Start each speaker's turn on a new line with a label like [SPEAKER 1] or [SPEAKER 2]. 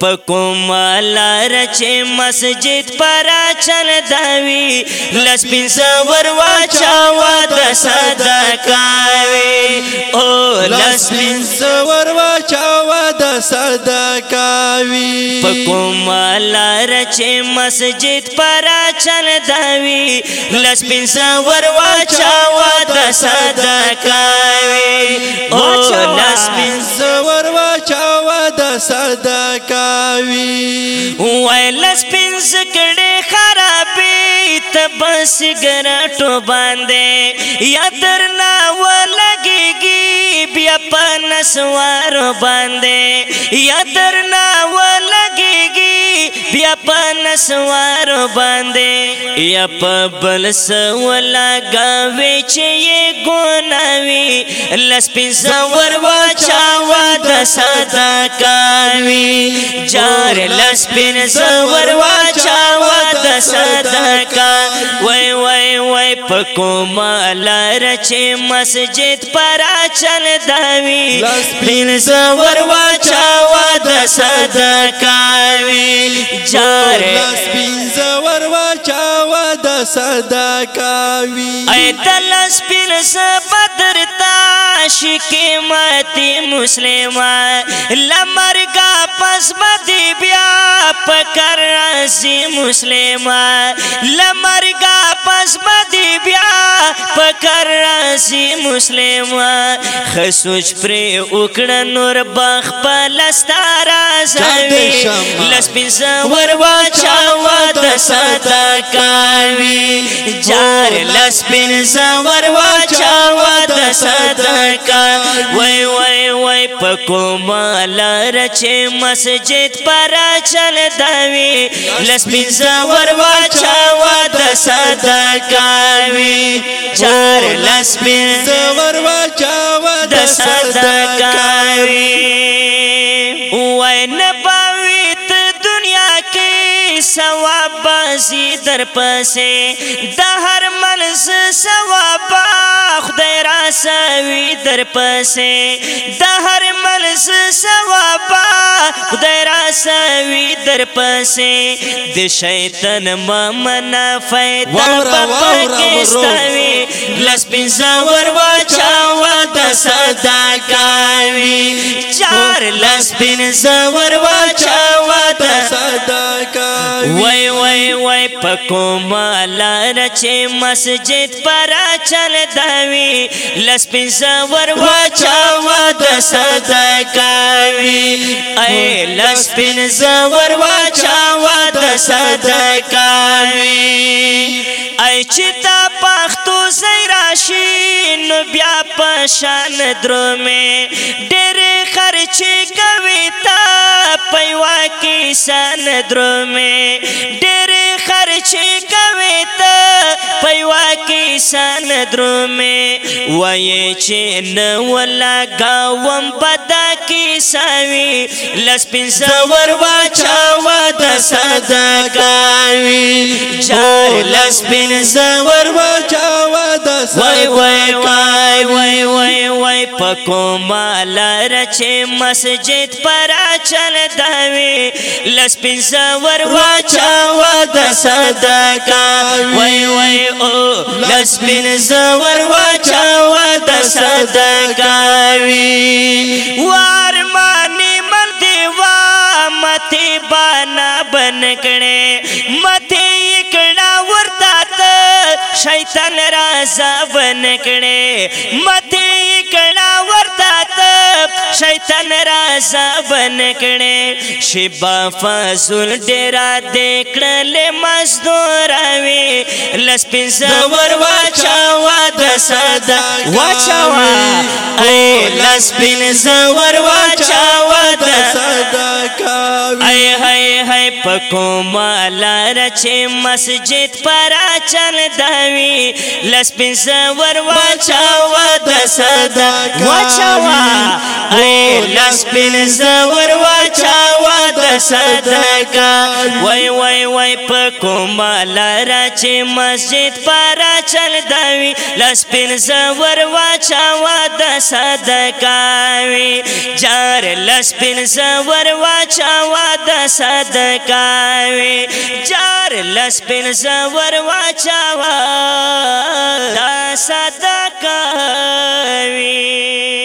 [SPEAKER 1] پکوم لار چې مسجد پر اچن داوي لس پنځه ور واچاو د صدقاوي او لس پنځه ور واچاو د صدقاوي پکوم لار چې مسجد پر اچن داوي لس پنځه ور واچاو د صدقاوي او لس پنځه صدقه وي ویلس پنس کړي خرابې تبس ګرټو باندې یا درنا ولګيږي بیا پنسوار باندې یا درنا ولګيږي بیا پنسوار باندې یا په بلس ولګاوي چې ګوناوي لس پنس ور واچا وا د صدقه جار لس بن زور واچا ود صدقه وای وای وای پکو مال رچه مسجد پر اچل داوی بن زور واچا ود صدقه وی جار لس بن زور واچا ود صدقه وی اے دلس بن صبر تا عاشق ماتی مسلمان لمر پس بدی بیا پکر رازی مسلمان لمرگا پس بدی بیا پکر رازی مسلمان خسوچ پری اکڑ نور بخ پلستا رازوی لس پی زور واچاوی صدقاوی جار لس بن زور واچاوا د صدقا وای وای وای پکو مال رچه مسجد پر چل داوی لس بن زور واچاوا د صدقاوی جار لس بن زور واچاوا د صدقاوی وای نه ثواب باسي در پسې د هر منس ثواب خدای را سوي در پسې د هر منس ثواب خدای را سوي در پسې د شیطان ممنا فائدہ پکستوي لس بن زور واچاو د صدا کوي چار لس بن زور واچاو وای وای وای پکوم لار چې مسجد پر چل داوی لس پنځه ور واچاو د صدقاوی ای لس پنځه ور واچاو د صدقاوی ای چې تا پختو زې راشي نو بیا پشان درمه ډېر خرچ کوي تا پیوا کې سن درمه ډېر خرچ کوي ته پیوا کې سن درمه وایې چې نه ولا گاوم پدا کې ساوي لس پنځه ور واچاو د صدقاوي چا لس پنځه ور واچاو وای وای وای وای وای وای پکو مال رچه مسجد پر چل داوی لس پنځه ور واچا وا د صدقه وای وای او لس پنځه ور واچا وا د صدقه وی وار مانی من دی وا مته بنا بن کړي مته शैतन रा बे मधी कळा वरतात शैतनराजा बनकणे शिबा फासून देरा देकळले मजदूरावे लसीन सवर वाचा वादस वाचा वासपीन सवर वाचा वाद सद هاي هاي هاي پکو مالا رچه مسجد پرا چل داوی لسپن زور واچاوا د صدا واچاوا اے لسپن زور واچاوا د صدقه وای وای وای پکو مالا رچه مسجد پرا چل دوي لس پنځه ور واچاوا د صدقاوي جار لس پنځه ور واچاوا د صدقاوي جار لس پنځه ور واچاوا د صدقاوي